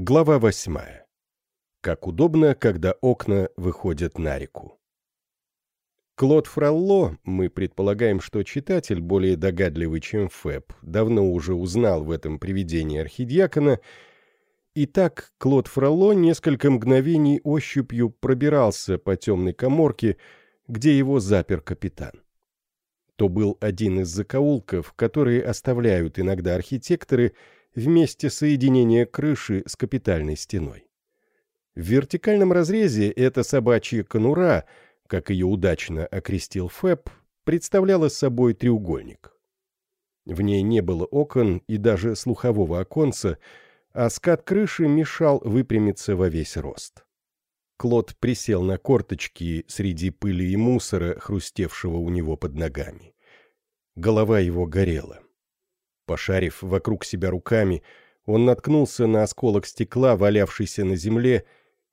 Глава восьмая. Как удобно, когда окна выходят на реку. Клод Фролло, мы предполагаем, что читатель, более догадливый, чем Фэб, давно уже узнал в этом привидении архидиакона, Итак, Клод Фролло несколько мгновений ощупью пробирался по темной коморке, где его запер капитан. То был один из закоулков, которые оставляют иногда архитекторы в месте соединения крыши с капитальной стеной. В вертикальном разрезе эта собачья конура, как ее удачно окрестил Фэб, представляла собой треугольник. В ней не было окон и даже слухового оконца, а скат крыши мешал выпрямиться во весь рост. Клод присел на корточки среди пыли и мусора, хрустевшего у него под ногами. Голова его горела. Пошарив вокруг себя руками, он наткнулся на осколок стекла, валявшийся на земле,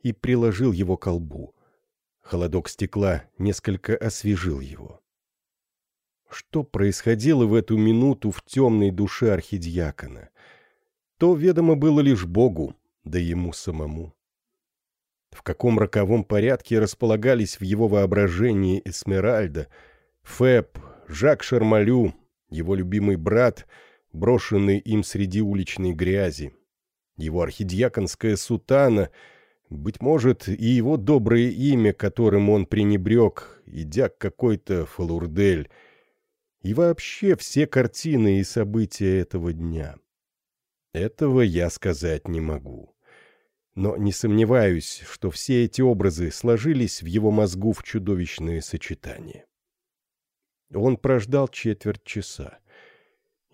и приложил его к лбу. Холодок стекла несколько освежил его. Что происходило в эту минуту в темной душе архидиакона? То ведомо было лишь Богу, да ему самому. В каком роковом порядке располагались в его воображении Эсмеральда, Фэб, Жак Шармалю, его любимый брат — брошенный им среди уличной грязи. Его архидиаконская сутана, быть может, и его доброе имя, которым он пренебрег, идя к какой-то фалурдель, и вообще все картины и события этого дня. Этого я сказать не могу. Но не сомневаюсь, что все эти образы сложились в его мозгу в чудовищное сочетание. Он прождал четверть часа.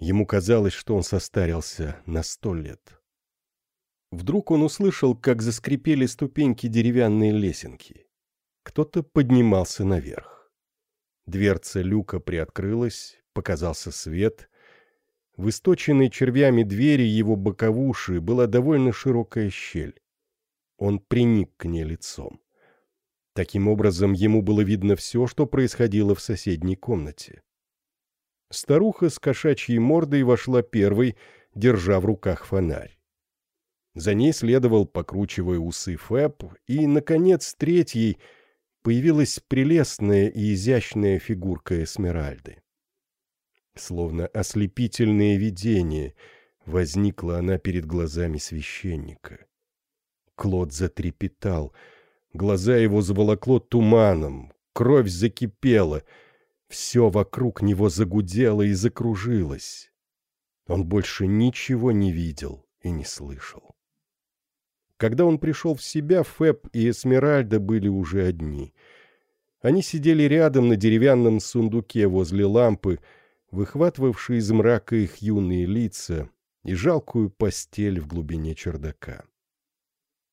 Ему казалось, что он состарился на сто лет. Вдруг он услышал, как заскрипели ступеньки деревянной лесенки. Кто-то поднимался наверх. Дверца люка приоткрылась, показался свет. В источенной червями двери его боковуши была довольно широкая щель. Он приник к ней лицом. Таким образом, ему было видно все, что происходило в соседней комнате. Старуха с кошачьей мордой вошла первой, держа в руках фонарь. За ней следовал, покручивая усы Фэб, и, наконец, третьей появилась прелестная и изящная фигурка Эсмеральды. Словно ослепительное видение возникла она перед глазами священника. Клод затрепетал, глаза его заволокло туманом, кровь закипела — все вокруг него загудело и закружилось. Он больше ничего не видел и не слышал. Когда он пришел в себя, Фэб и Эсмеральда были уже одни. Они сидели рядом на деревянном сундуке возле лампы, выхватывавшие из мрака их юные лица и жалкую постель в глубине чердака.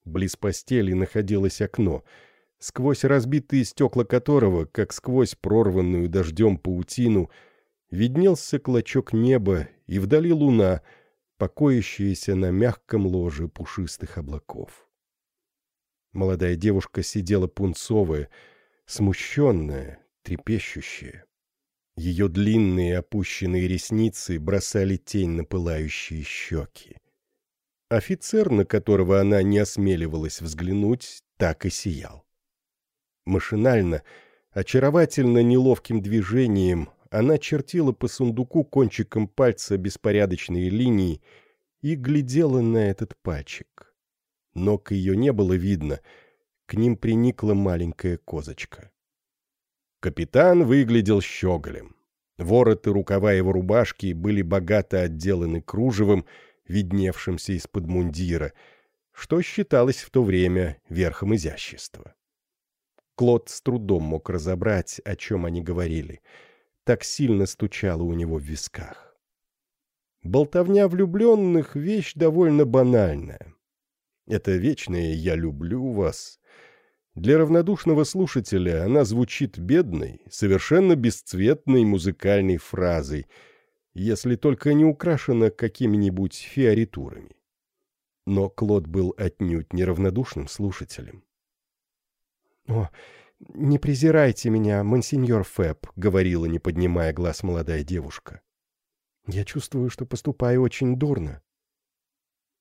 Близ постели находилось окно — сквозь разбитые стекла которого, как сквозь прорванную дождем паутину, виднелся клочок неба и вдали луна, покоящаяся на мягком ложе пушистых облаков. Молодая девушка сидела пунцовая, смущенная, трепещущая. Ее длинные опущенные ресницы бросали тень на пылающие щеки. Офицер, на которого она не осмеливалась взглянуть, так и сиял. Машинально, очаровательно неловким движением она чертила по сундуку кончиком пальца беспорядочные линии и глядела на этот пальчик. Ног ее не было видно, к ним приникла маленькая козочка. Капитан выглядел щеголем. Вороты рукава его рубашки были богато отделаны кружевом, видневшимся из-под мундира, что считалось в то время верхом изящества. Клод с трудом мог разобрать, о чем они говорили. Так сильно стучало у него в висках. Болтовня влюбленных — вещь довольно банальная. Это вечное «я люблю вас». Для равнодушного слушателя она звучит бедной, совершенно бесцветной музыкальной фразой, если только не украшена какими-нибудь фиоритурами. Но Клод был отнюдь неравнодушным слушателем. «О, не презирайте меня, монсеньор Фэб», — говорила, не поднимая глаз молодая девушка. «Я чувствую, что поступаю очень дурно».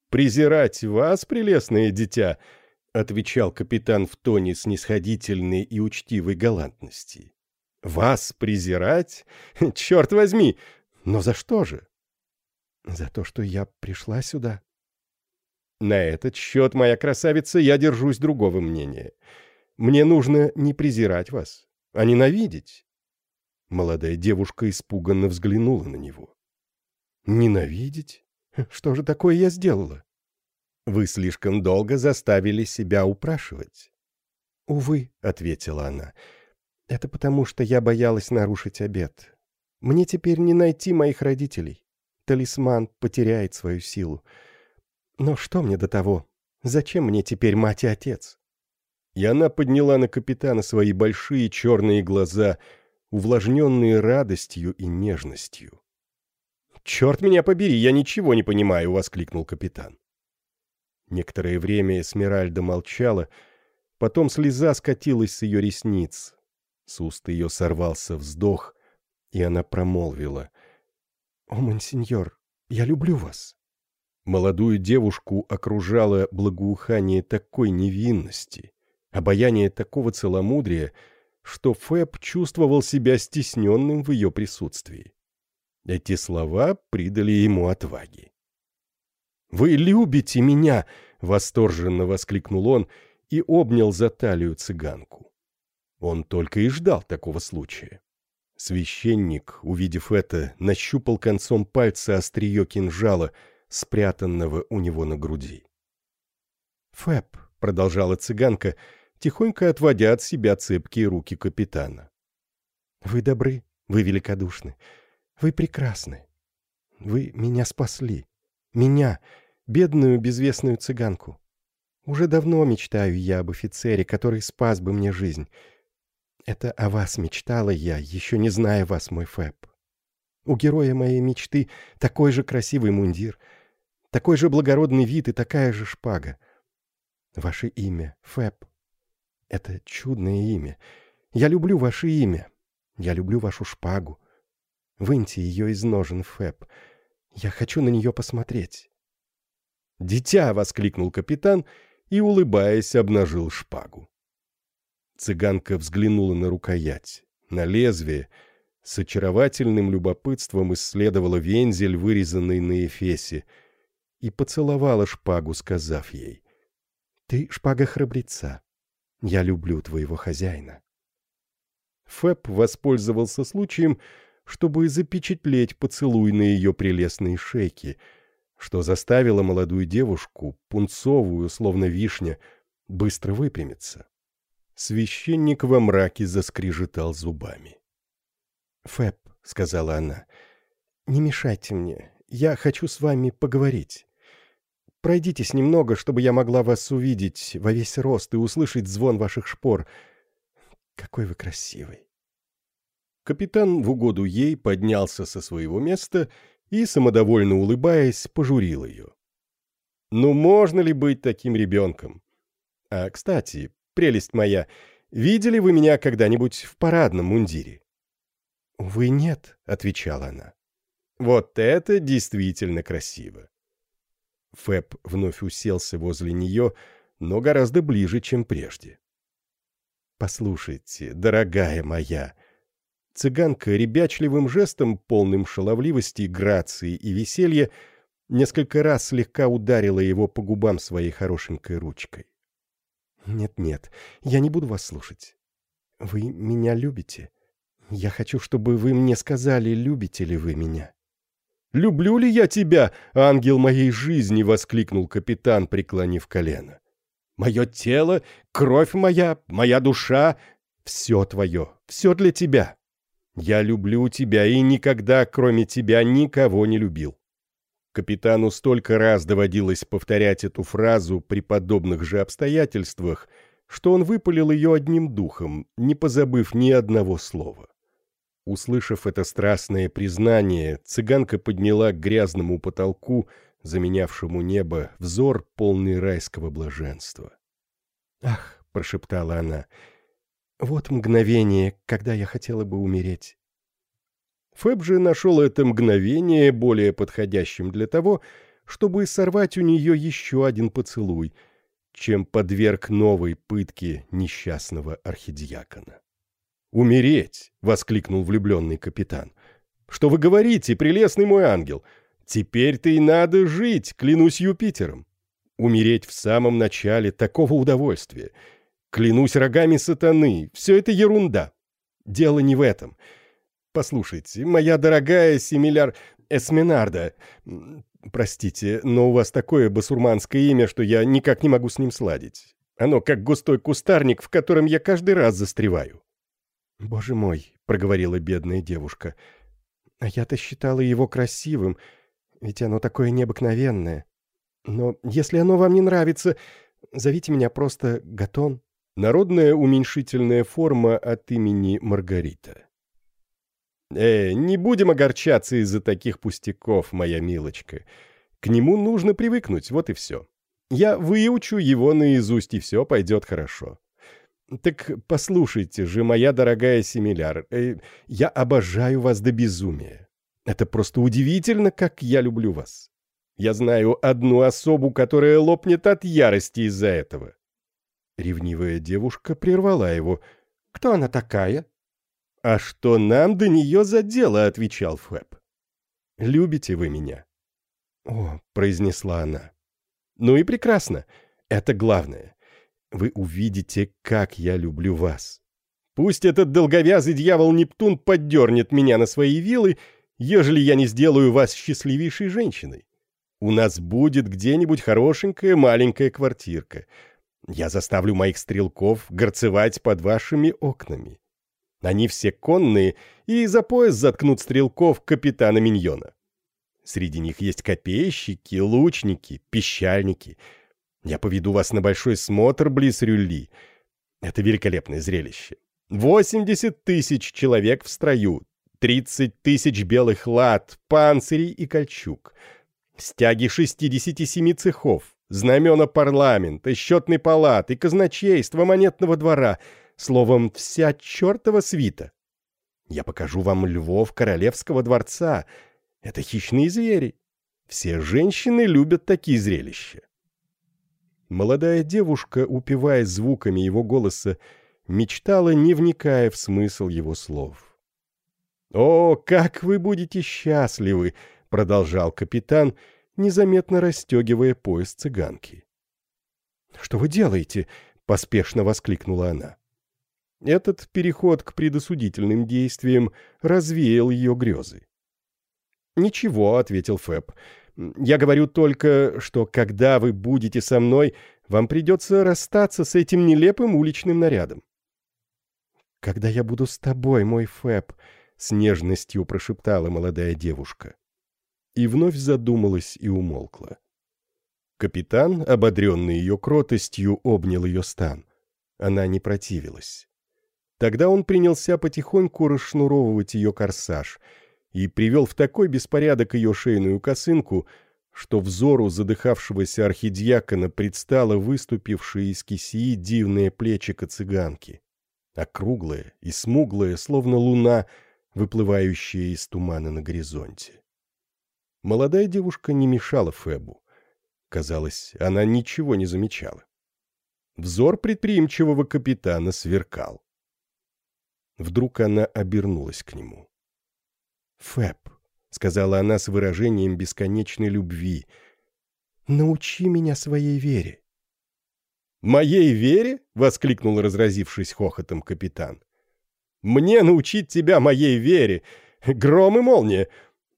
презирать вас, прелестное дитя?» — отвечал капитан в тоне снисходительной и учтивой галантности. «Вас презирать? Черт возьми! Но за что же?» «За то, что я пришла сюда». «На этот счет, моя красавица, я держусь другого мнения. Мне нужно не презирать вас, а ненавидеть». Молодая девушка испуганно взглянула на него. «Ненавидеть? Что же такое я сделала?» «Вы слишком долго заставили себя упрашивать». «Увы», — ответила она, — «это потому, что я боялась нарушить обет. Мне теперь не найти моих родителей. Талисман потеряет свою силу. Но что мне до того? Зачем мне теперь мать и отец?» И она подняла на капитана свои большие черные глаза, увлажненные радостью и нежностью. «Черт меня побери, я ничего не понимаю!» — воскликнул капитан. Некоторое время Эсмеральда молчала, потом слеза скатилась с ее ресниц. С уст ее сорвался вздох, и она промолвила. «О, монсеньор, я люблю вас!» Молодую девушку окружало благоухание такой невинности, обаяние такого целомудрия, что Фэб чувствовал себя стесненным в ее присутствии. Эти слова придали ему отваги. «Вы любите меня!» — восторженно воскликнул он и обнял за талию цыганку. Он только и ждал такого случая. Священник, увидев это, нащупал концом пальца острие кинжала, спрятанного у него на груди. «Фэб», — продолжала цыганка, тихонько отводя от себя цепкие руки капитана. «Вы добры, вы великодушны, вы прекрасны. Вы меня спасли. Меня, бедную безвестную цыганку. Уже давно мечтаю я об офицере, который спас бы мне жизнь. Это о вас мечтала я, еще не зная вас, мой Фэб. У героя моей мечты такой же красивый мундир, такой же благородный вид и такая же шпага. Ваше имя, Фэб. Это чудное имя. Я люблю ваше имя. Я люблю вашу шпагу. Выньте ее из ножен, Фэб. Я хочу на нее посмотреть». «Дитя!» — воскликнул капитан и, улыбаясь, обнажил шпагу. Цыганка взглянула на рукоять, на лезвие, с очаровательным любопытством исследовала вензель, вырезанный на эфесе, и поцеловала шпагу, сказав ей, «Ты шпага храбреца. Я люблю твоего хозяина». Фэб воспользовался случаем, чтобы запечатлеть поцелуй на ее прелестной шейке, что заставило молодую девушку, пунцовую, словно вишня, быстро выпрямиться. Священник во мраке заскрежетал зубами. «Фэб», — сказала она, — «не мешайте мне, я хочу с вами поговорить. Пройдитесь немного, чтобы я могла вас увидеть во весь рост и услышать звон ваших шпор. Какой вы красивый!» Капитан в угоду ей поднялся со своего места и, самодовольно улыбаясь, пожурил ее. «Ну, можно ли быть таким ребенком? А, кстати, прелесть моя, видели вы меня когда-нибудь в парадном мундире?» «Увы, нет», — отвечала она. «Вот это действительно красиво!» Фэб вновь уселся возле нее, но гораздо ближе, чем прежде. «Послушайте, дорогая моя», Цыганка ребячливым жестом, полным шаловливости, грации и веселья, несколько раз слегка ударила его по губам своей хорошенькой ручкой. «Нет-нет, я не буду вас слушать. Вы меня любите. Я хочу, чтобы вы мне сказали, любите ли вы меня». «Люблю ли я тебя, ангел моей жизни?» — воскликнул капитан, преклонив колено. «Мое тело, кровь моя, моя душа — все твое, все для тебя». Я люблю тебя и никогда, кроме тебя, никого не любил. Капитану столько раз доводилось повторять эту фразу при подобных же обстоятельствах, что он выпалил ее одним духом, не позабыв ни одного слова. Услышав это страстное признание, цыганка подняла к грязному потолку, заменявшему небо, взор полный райского блаженства. «Ах!» — прошептала она — вот мгновение, когда я хотела бы умереть. Фэб же нашел это мгновение более подходящим для того, чтобы сорвать у нее еще один поцелуй, чем подверг новой пытке несчастного архидиакона. «Умереть!» — воскликнул влюбленный капитан. «Что вы говорите, прелестный мой ангел? Теперь-то и надо жить, клянусь Юпитером. Умереть в самом начале такого удовольствия. Клянусь рогами сатаны, все это ерунда. Дело не в этом. Послушайте, моя дорогая Семиляр Эсминарда, простите, но у вас такое басурманское имя, что я никак не могу с ним сладить. Оно как густой кустарник, в котором я каждый раз застреваю. «Боже мой», — проговорила бедная девушка, — «а я-то считала его красивым, ведь оно такое необыкновенное. Но если оно вам не нравится, зовите меня просто Гатон». Народная уменьшительная форма от имени Маргарита. «Э, не будем огорчаться из-за таких пустяков, моя милочка. К нему нужно привыкнуть, вот и все. Я выучу его наизусть, и все пойдет хорошо. Так послушайте же, моя дорогая Семиляр, э, я обожаю вас до безумия. Это просто удивительно, как я люблю вас. Я знаю одну особу, которая лопнет от ярости из-за этого». Ревнивая девушка прервала его. «Кто она такая?» «А что нам до нее за дело?» — отвечал Фэб. «Любите вы меня?» «О», — произнесла она. «Ну и прекрасно. Это главное. Вы увидите, как я люблю вас. Пусть этот долговязый дьявол Нептун поддернет меня на свои вилы, ежели я не сделаю вас счастливейшей женщиной. У нас будет где-нибудь хорошенькая маленькая квартирка. Я заставлю моих стрелков горцевать под вашими окнами. Они все конные, и за пояс заткнут стрелков капитана Миньона. Среди них есть копейщики, лучники, пищальники. Я поведу вас на большой смотр близ Рюлли. Это великолепное зрелище. 80 тысяч человек в строю, 30 тысяч белых лад, панцирей и кольчуг — Стяги 67 цехов, знамена парламента, счетной палаты, казначейства, монетного двора, словом, вся чертова свита. Я покажу вам львов королевского дворца. Это хищные звери. Все женщины любят такие зрелища. Молодая девушка, упиваясь звуками его голоса, мечтала, не вникая в смысл его слов. «О, как вы будете счастливы!» — продолжал капитан, незаметно расстегивая пояс цыганки. «Что вы делаете?» — поспешно воскликнула она. Этот переход к предосудительным действиям развеял ее грезы. «Ничего», — ответил Фэб. «Я говорю только, что когда вы будете со мной, вам придется расстаться с этим нелепым уличным нарядом». «Когда я буду с тобой, мой Фэб», — с нежностью прошептала молодая девушка и вновь задумалась и умолкла. Капитан, ободренный ее кротостью, обнял ее стан. Она не противилась. Тогда он принялся потихоньку расшнуровывать ее корсаж и привел в такой беспорядок ее шейную косынку, что взору задыхавшегося архидиакона предстало выступившее из кисии дивное плечико цыганки, округлое и смуглое, словно луна, выплывающая из тумана на горизонте. Молодая девушка не мешала Фебу. Казалось, она ничего не замечала. Взор предприимчивого капитана сверкал. Вдруг она обернулась к нему. «Фэб», — сказала она с выражением бесконечной любви, — «научи меня своей вере». «Моей вере?» — воскликнул, разразившись хохотом капитан. «Мне научить тебя моей вере! Гром и молния!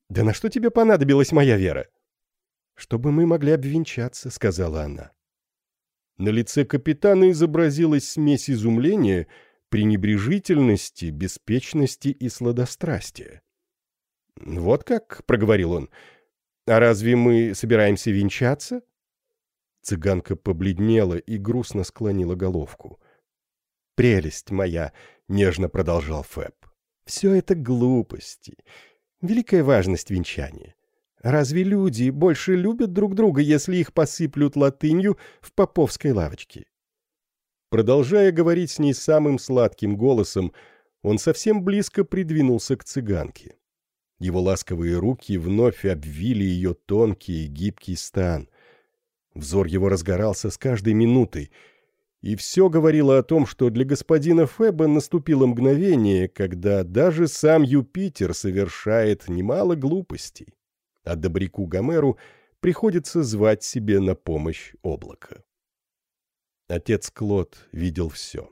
«Да на что тебе понадобилась моя вера?» «Чтобы мы могли обвенчаться», — сказала она. На лице капитана изобразилась смесь изумления, пренебрежительности, беспечности и сладострастия. «Вот как?» — проговорил он. «А разве мы собираемся венчаться?» Цыганка побледнела и грустно склонила головку. «Прелесть моя!» — нежно продолжал Фэб. «Все это глупости. Великая важность венчания. Разве люди больше любят друг друга, если их посыплют латынью в поповской лавочке? Продолжая говорить с ней самым сладким голосом, он совсем близко придвинулся к цыганке. Его ласковые руки вновь обвили ее тонкий и гибкий стан. Взор его разгорался с каждой минутой, и все говорило о том, что для господина Феба наступило мгновение, когда даже сам Юпитер совершает немало глупостей, а добряку Гомеру приходится звать себе на помощь облако. Отец Клод видел все.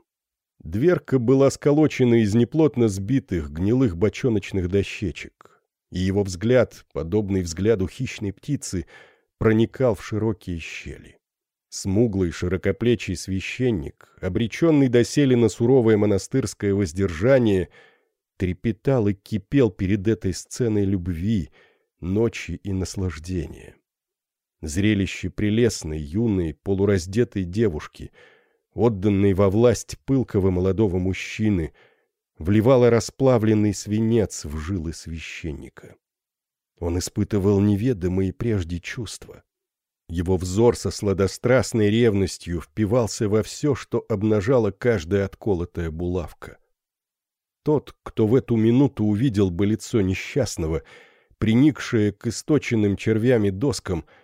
Дверка была сколочена из неплотно сбитых гнилых бочоночных дощечек, и его взгляд, подобный взгляду хищной птицы, проникал в широкие щели. Смуглый, широкоплечий священник, обреченный доселе на суровое монастырское воздержание, трепетал и кипел перед этой сценой любви, ночи и наслаждения. Зрелище прелестной, юной, полураздетой девушки, отданной во власть пылкого молодого мужчины, вливало расплавленный свинец в жилы священника. Он испытывал неведомые прежде чувства. Его взор со сладострастной ревностью впивался во все, что обнажала каждая отколотая булавка. Тот, кто в эту минуту увидел бы лицо несчастного, приникшее к источенным червями доскам, —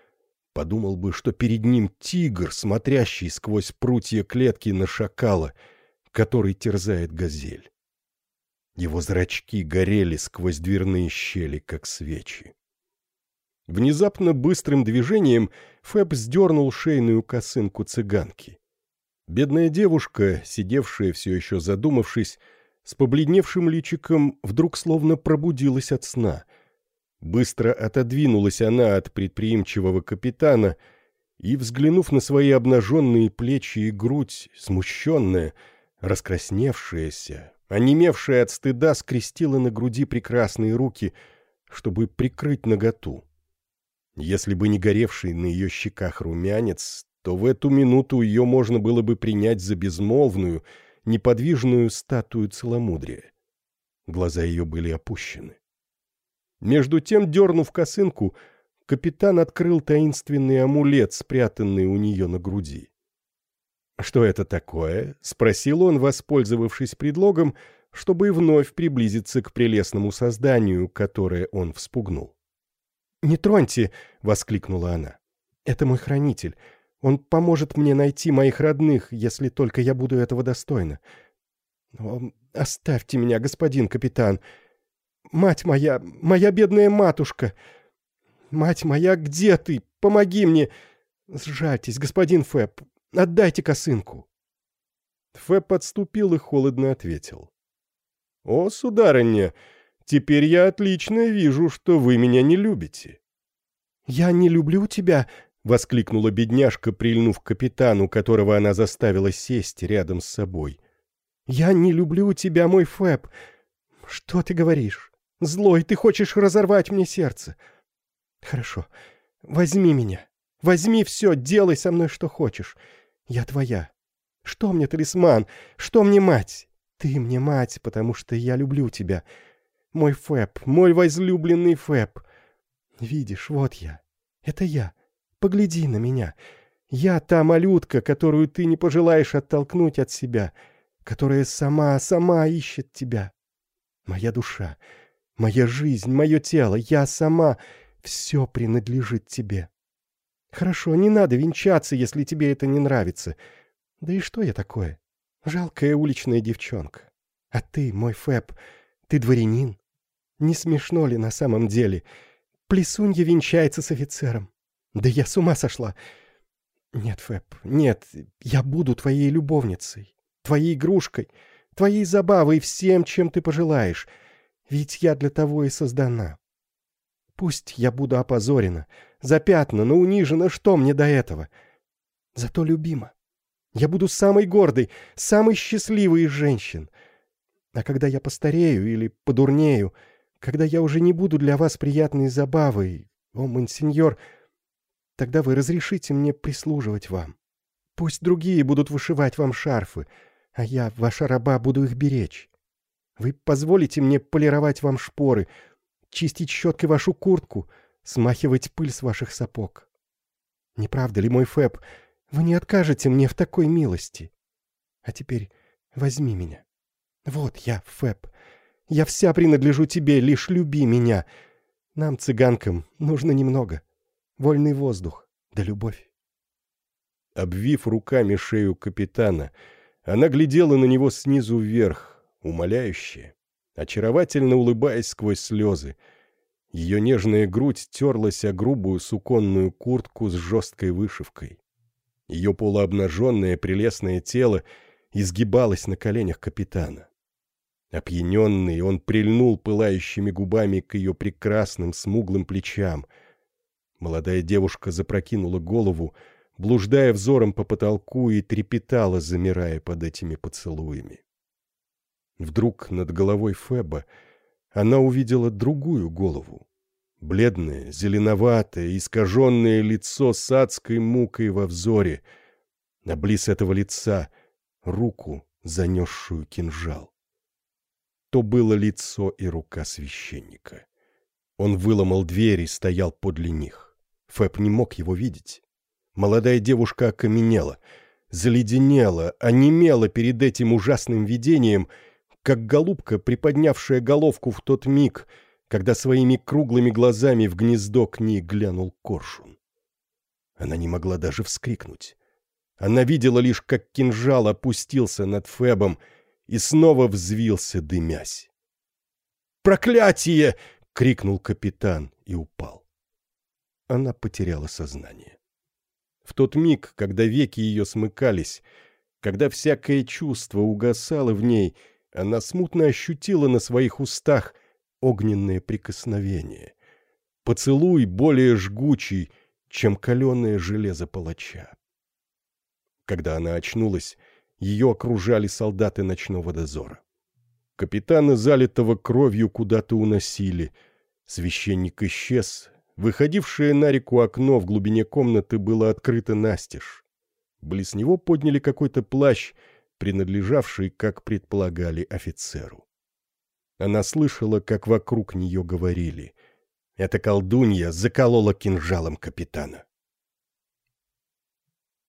Подумал бы, что перед ним тигр, смотрящий сквозь прутья клетки на шакала, который терзает газель. Его зрачки горели сквозь дверные щели, как свечи. Внезапно быстрым движением Фэб сдернул шейную косынку цыганки. Бедная девушка, сидевшая все еще задумавшись, с побледневшим личиком вдруг словно пробудилась от сна — Быстро отодвинулась она от предприимчивого капитана и, взглянув на свои обнаженные плечи и грудь, смущенная, раскрасневшаяся, онемевшая от стыда, скрестила на груди прекрасные руки, чтобы прикрыть наготу. Если бы не горевший на ее щеках румянец, то в эту минуту ее можно было бы принять за безмолвную, неподвижную статую целомудрия. Глаза ее были опущены. Между тем, дернув косынку, капитан открыл таинственный амулет, спрятанный у нее на груди. «Что это такое?» — спросил он, воспользовавшись предлогом, чтобы вновь приблизиться к прелестному созданию, которое он вспугнул. «Не троньте!» — воскликнула она. «Это мой хранитель. Он поможет мне найти моих родных, если только я буду этого достойна. Но оставьте меня, господин капитан!» Мать моя, моя бедная матушка! Мать моя, где ты? Помоги мне! Сжальтесь, господин Фэб, отдайте косынку!» Фэб подступил и холодно ответил. «О, сударыня, теперь я отлично вижу, что вы меня не любите». «Я не люблю тебя!» — воскликнула бедняжка, прильнув к капитану, которого она заставила сесть рядом с собой. «Я не люблю тебя, мой Фэб! Что ты говоришь? Злой, ты хочешь разорвать мне сердце. Хорошо, возьми меня. Возьми все, делай со мной что хочешь. Я твоя. Что мне талисман? Что мне мать? Ты мне мать, потому что я люблю тебя. Мой Фэб, мой возлюбленный Фэб. Видишь, вот я. Это я. Погляди на меня. Я та малютка, которую ты не пожелаешь оттолкнуть от себя, которая сама, сама ищет тебя. Моя душа, Моя жизнь, мое тело, я сама, все принадлежит тебе. Хорошо, не надо венчаться, если тебе это не нравится. Да и что я такое? Жалкая уличная девчонка. А ты, мой Фэб, ты дворянин. Не смешно ли на самом деле? Плесунья венчается с офицером. Да я с ума сошла. Нет, Фэб, нет, я буду твоей любовницей, твоей игрушкой, твоей забавой, всем, чем ты пожелаешь — ведь я для того и создана. Пусть я буду опозорена, запятнана, унижена, что мне до этого? Зато любима. Я буду самой гордой, самой счастливой из женщин. А когда я постарею или подурнею, когда я уже не буду для вас приятной забавой, о, монсеньор, тогда вы разрешите мне прислуживать вам. Пусть другие будут вышивать вам шарфы, а я, ваша раба, буду их беречь. Вы позволите мне полировать вам шпоры, чистить щеткой вашу куртку, смахивать пыль с ваших сапог. Не правда ли, мой Фэб, вы не откажете мне в такой милости? А теперь возьми меня. Вот я, Фэб. Я вся принадлежу тебе, лишь люби меня. Нам, цыганкам, нужно немного. Вольный воздух, да любовь. Обвив руками шею капитана, она глядела на него снизу вверх, умоляюще, очаровательно улыбаясь сквозь слезы. Ее нежная грудь терлась о грубую суконную куртку с жесткой вышивкой. Ее полуобнаженное прелестное тело изгибалось на коленях капитана. Опьяненный, он прильнул пылающими губами к ее прекрасным смуглым плечам. Молодая девушка запрокинула голову, блуждая взором по потолку и трепетала, замирая под этими поцелуями. Вдруг над головой Феба она увидела другую голову. Бледное, зеленоватое, искаженное лицо с адской мукой во взоре. На близ этого лица руку, занесшую кинжал. То было лицо и рука священника. Он выломал дверь и стоял подле них. Фэб не мог его видеть. Молодая девушка окаменела, заледенела, онемела перед этим ужасным видением, как голубка, приподнявшая головку в тот миг, когда своими круглыми глазами в гнездо к ней глянул коршун. Она не могла даже вскрикнуть. Она видела лишь, как кинжал опустился над Фебом и снова взвился, дымясь. «Проклятие!» — крикнул капитан и упал. Она потеряла сознание. В тот миг, когда веки ее смыкались, когда всякое чувство угасало в ней, она смутно ощутила на своих устах огненное прикосновение. Поцелуй более жгучий, чем каленое железо палача. Когда она очнулась, ее окружали солдаты ночного дозора. Капитана, залитого кровью, куда-то уносили. Священник исчез, Выходившее на реку окно в глубине комнаты было открыто настежь. Близ него подняли какой-то плащ, принадлежавший, как предполагали, офицеру. Она слышала, как вокруг нее говорили. Эта колдунья заколола кинжалом капитана.